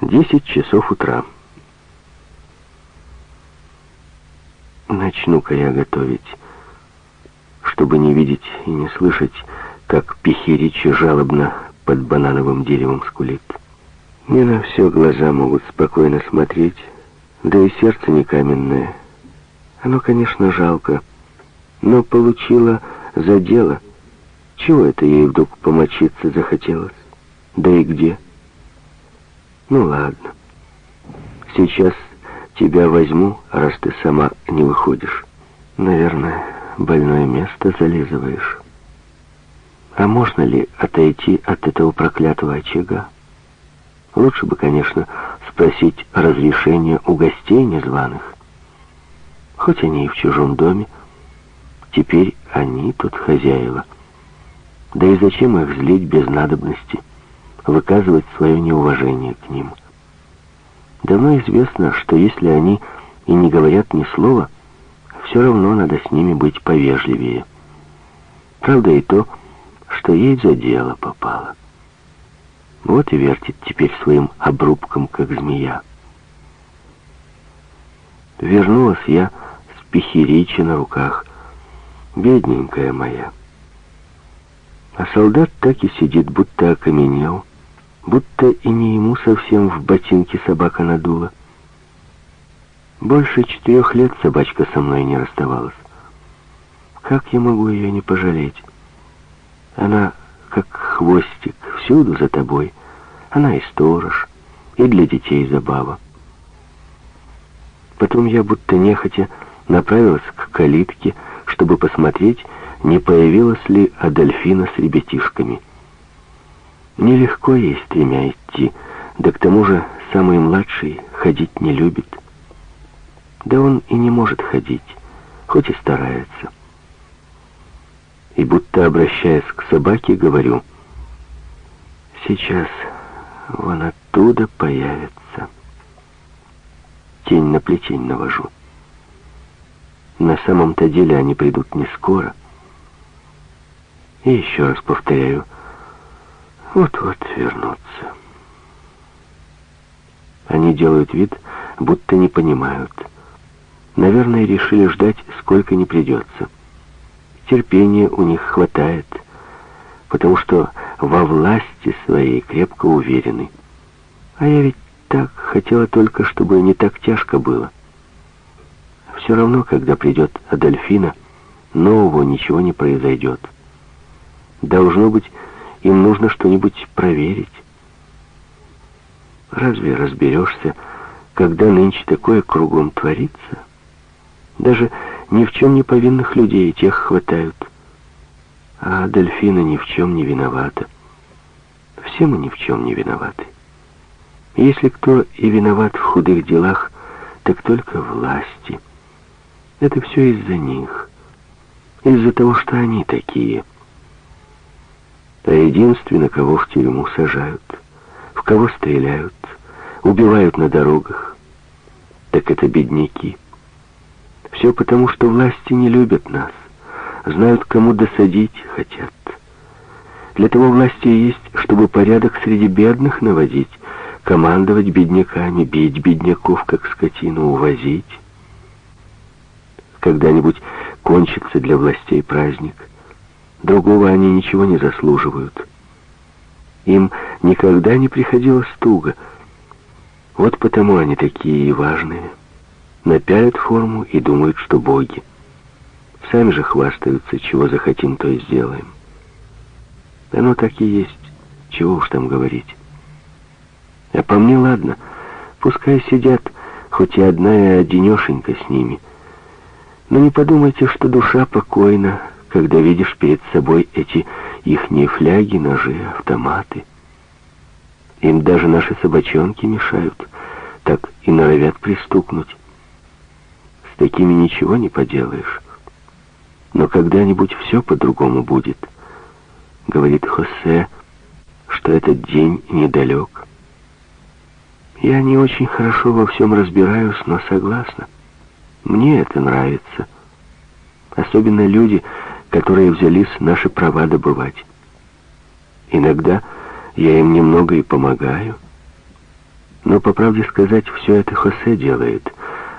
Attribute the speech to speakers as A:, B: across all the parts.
A: Десять часов утра. Начну-ка я готовить, чтобы не видеть и не слышать, как Пихиричи жалобно под банановым деревом скулит. Не на все глаза могут спокойно смотреть, да и сердце не каменное. Оно, конечно, жалко, но получила за дело. Чего это ей вдруг помочиться захотелось? Да и где? Ну ладно. Сейчас тебя возьму, раз ты сама не выходишь. Наверное, больное место зализываешь. А можно ли отойти от этого проклятого очага? Лучше бы, конечно, спросить разрешения у гостей незваных. Хоть они и в чужом доме, теперь они тут хозяева. Да и зачем их злить без надобности, выказывать свое неуважение к ним? Давно известно, что если они и не говорят ни слова, все равно надо с ними быть повежливее. Правда и то, что ей за дело попало. Вот и вертит теперь своим обрубком, как змея. Вернулась я с пихиричи на руках, бедненькая моя. А солдат так и сидит, будто окаменел, будто и не ему совсем в ботинке собака надула. Больше четырех лет собачка со мной не расставалась. Как я могу ее не пожалеть? Она как хвостик, всюду за тобой. Она и сторож, и для детей забава. Потом я будто нехотя направилась к калитке, чтобы посмотреть, не появилась ли Адольфина с ребятишками. Нелегко ей с идти, да к тому же самый младший ходить не любит. Да он и не может ходить, хоть и старается. И будто обращаясь к собаке, говорю, «Сейчас вон оттуда появится». Тень на плетень навожу. На самом-то деле они придут не скоро. И еще раз повторяю, вот-вот вернутся. Они делают вид, будто не понимают. Наверное, решили ждать, сколько не придется. Терпения у них хватает, потому что во власти своей крепко уверены. А я ведь так хотела только, чтобы не так тяжко было. Все равно, когда придет Адольфина, нового ничего не произойдет. Должно быть, им нужно что-нибудь проверить. Разве разберешься, когда нынче такое кругом творится? Даже ни в чем не повинных людей тех хватают. А Адольфина ни в чем не виновата. Все мы ни в чем не виноваты. Если кто и виноват в худых делах, так только власти. Это все из-за них. Из-за того, что они такие. А единственно, кого в тюрьму сажают, в кого стреляют, убивают на дорогах, так это бедняки. Все потому, что власти не любят нас, знают, кому досадить хотят. Для того власти есть, чтобы порядок среди бедных наводить, командовать бедняками, бить бедняков, как скотину, увозить. Когда-нибудь кончится для властей праздник. Другого они ничего не заслуживают. Им никогда не приходилось туго. Вот потому они такие и важные. Напялят форму и думают, что боги. Сами же хвастаются, чего захотим, то и сделаем. Оно так и есть. Чего уж там говорить. А по мне ладно, пускай сидят, хоть и одна и одинешенька с ними. Но не подумайте, что душа покойна, когда видишь перед собой эти ихние фляги, ножи, автоматы. Им даже наши собачонки мешают, так и норовят пристукнуть. С такими ничего не поделаешь. Но когда-нибудь все по-другому будет. Говорит Хосе, что этот день недалек. Я не очень хорошо во всем разбираюсь, но согласна. Мне это нравится. Особенно люди, которые взялись наши права добывать. Иногда я им немного и помогаю. Но, по правде сказать, все это Хосе делает,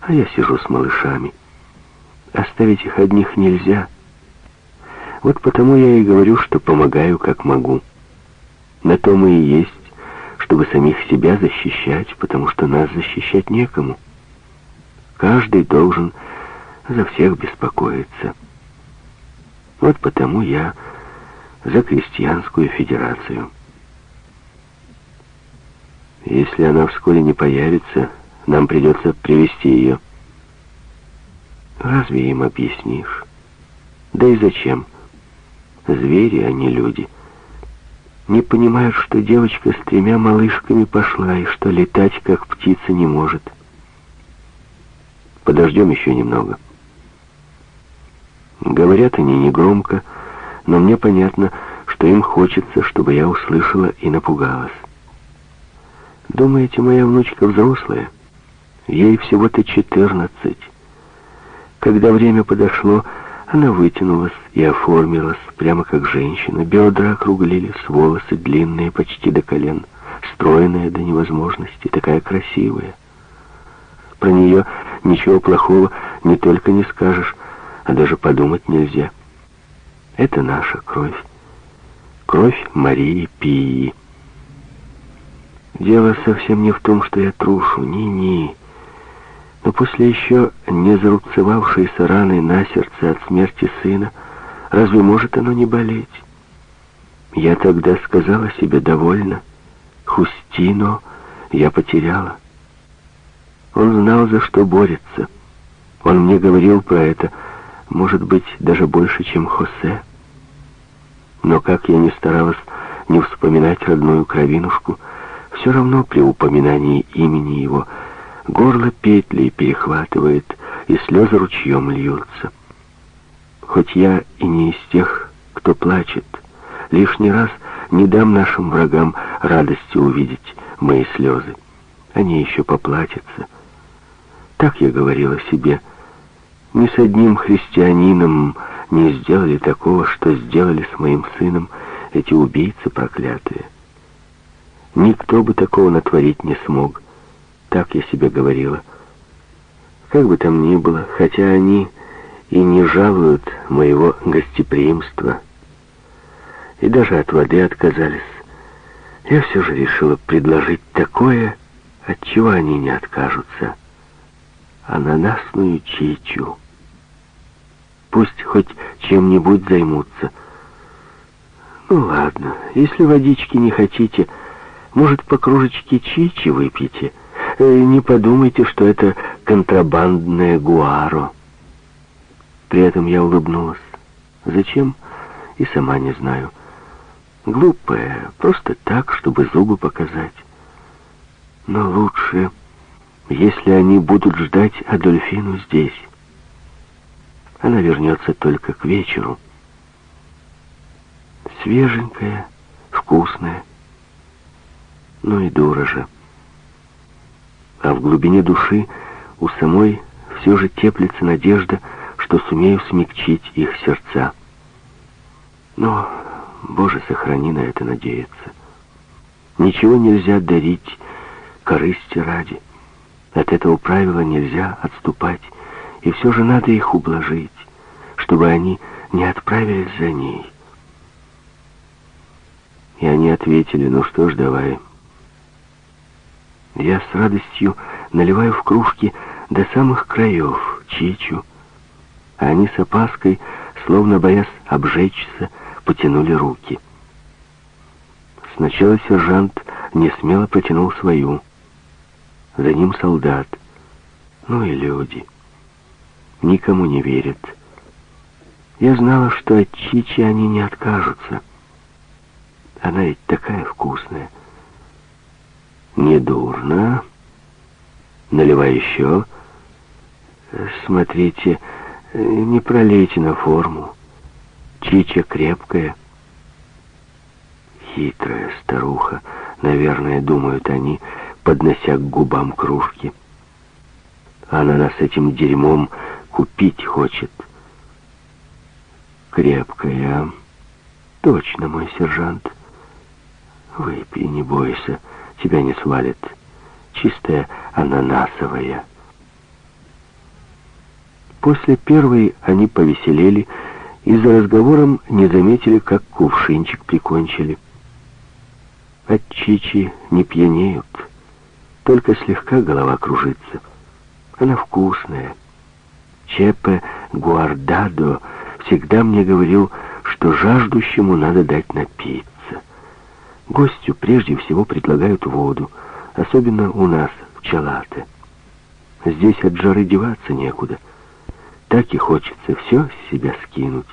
A: а я сижу с малышами. Оставить их одних нельзя. Вот потому я и говорю, что помогаю, как могу. На то мы и есть, чтобы самих себя защищать, потому что нас защищать некому. Каждый должен за всех беспокоиться. Вот потому я за крестьянскую федерацию. Если она вскоре не появится, нам придется привести ее. Разве им объяснишь? Да и зачем? Звери, а не люди. Не понимают, что девочка с тремя малышками пошла, и что летать, как птица, не может. Подождем еще немного. Говорят они негромко, но мне понятно, что им хочется, чтобы я услышала и напугалась. Думаете, моя внучка взрослая? Ей всего-то четырнадцать. Когда время подошло, она вытянулась и оформилась, прямо как женщина. Бедра округлились, волосы длинные, почти до колен, стройная до невозможности, такая красивая. Про нее ничего плохого не только не скажешь, а даже подумать нельзя. Это наша кровь. Кровь Марии Пии. Дело совсем не в том, что я трушу, ни-ни. Но после еще не зарубцевавшейся раны на сердце от смерти сына, разве может оно не болеть? Я тогда сказала себе довольно. Хустино я потеряла. Он знал, за что борется. Он мне говорил про это, может быть, даже больше, чем Хосе. Но как я не старалась не вспоминать родную кровинушку, все равно при упоминании имени его горло петли перехватывает, и слезы ручьем льются. Хоть я и не из тех, кто плачет, лишний раз не дам нашим врагам радости увидеть мои слезы. Они еще поплатятся. Так я говорила себе. Ни с одним христианином не сделали такого, что сделали с моим сыном эти убийцы проклятые. Никто бы такого натворить не смог. Так я себе говорила. Как бы там ни было, хотя они и не жалуют моего гостеприимства, и даже от воды отказались, я все же решила предложить такое, от чего они не откажутся. Ананасную чичу. Пусть хоть чем-нибудь займутся. Ну ладно, если водички не хотите, может, по кружечке чичи выпьете? Э, не подумайте, что это контрабандное гуаро. При этом я улыбнулась. Зачем? И сама не знаю. Глупая, просто так, чтобы зубы показать. Но лучше, если они будут ждать Адольфину здесь. Она вернется только к вечеру. Свеженькая, вкусная, ну и дура. А в глубине души у самой все же теплится надежда, что сумею смягчить их сердца. Но, Боже, сохрани на это надеяться. Ничего нельзя дарить корысти ради. От этого правила нельзя отступать, и все же надо их ублажить, чтобы они не отправились за ней. И они ответили, ну что ж, давай, я с радостью наливаю в кружки до самых краев чичу, а они с опаской, словно боясь обжечься, потянули руки. Сначала сержант не смело протянул свою, за ним солдат, ну и люди. Никому не верят. Я знала, что от чичи они не откажутся. Она ведь такая вкусная. Недурно. Наливай еще. Смотрите, не пролейте на форму. Чича крепкая. Хитрая старуха, наверное, думают они, поднося к губам кружки. Она нас этим дерьмом купить хочет. Крепкая. Точно, мой сержант. Выпей, не бойся тебя не свалит. чистая ананасовая. После первой они повеселели и за разговором не заметили, как кувшинчик прикончили. От чичи не пьянеют, только слегка голова кружится. Она вкусная. Чепе Гуардадо всегда мне говорил, что жаждущему надо дать напиться. Гостю прежде всего предлагают воду, особенно у нас, в Чалате. Здесь от жары деваться некуда. Так и хочется все с себя скинуть.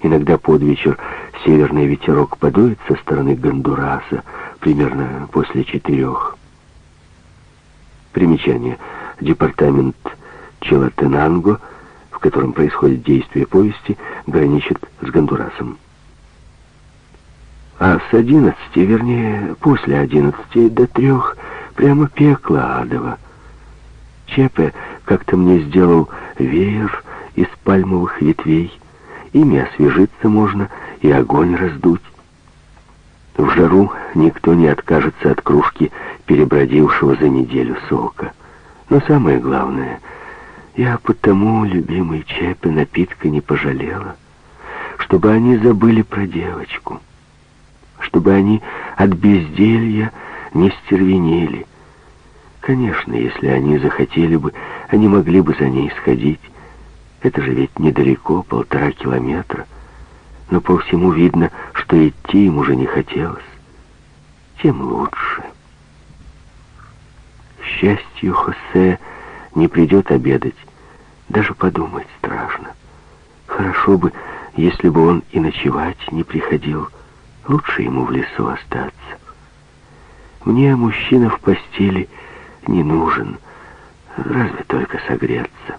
A: Иногда под вечер северный ветерок подует со стороны Гондураса, примерно после четырех. Примечание. Департамент Челатенанго, котором происходит действие повести, граничит с Гондурасом. А с одиннадцати, вернее, после одиннадцати до трех, прямо пекло адово. Чепе как-то мне сделал веер из пальмовых ветвей. Ими освежиться можно и огонь раздуть. В жару никто не откажется от кружки перебродившего за неделю сока. Но самое главное, я потому, любимый Чепе, напитка не пожалела, чтобы они забыли про девочку, чтобы они от безделья не стервенели. Конечно, если они захотели бы, они могли бы за ней сходить. Это же ведь недалеко, полтора километра. Но по всему видно, что идти им уже не хотелось. Тем лучше. К счастью, Хосе не придет обедать. Даже подумать страшно. Хорошо бы, если бы он и ночевать не приходил. Лучше ему в лесу остаться. Мне мужчина в постели не нужен, разве только согреться.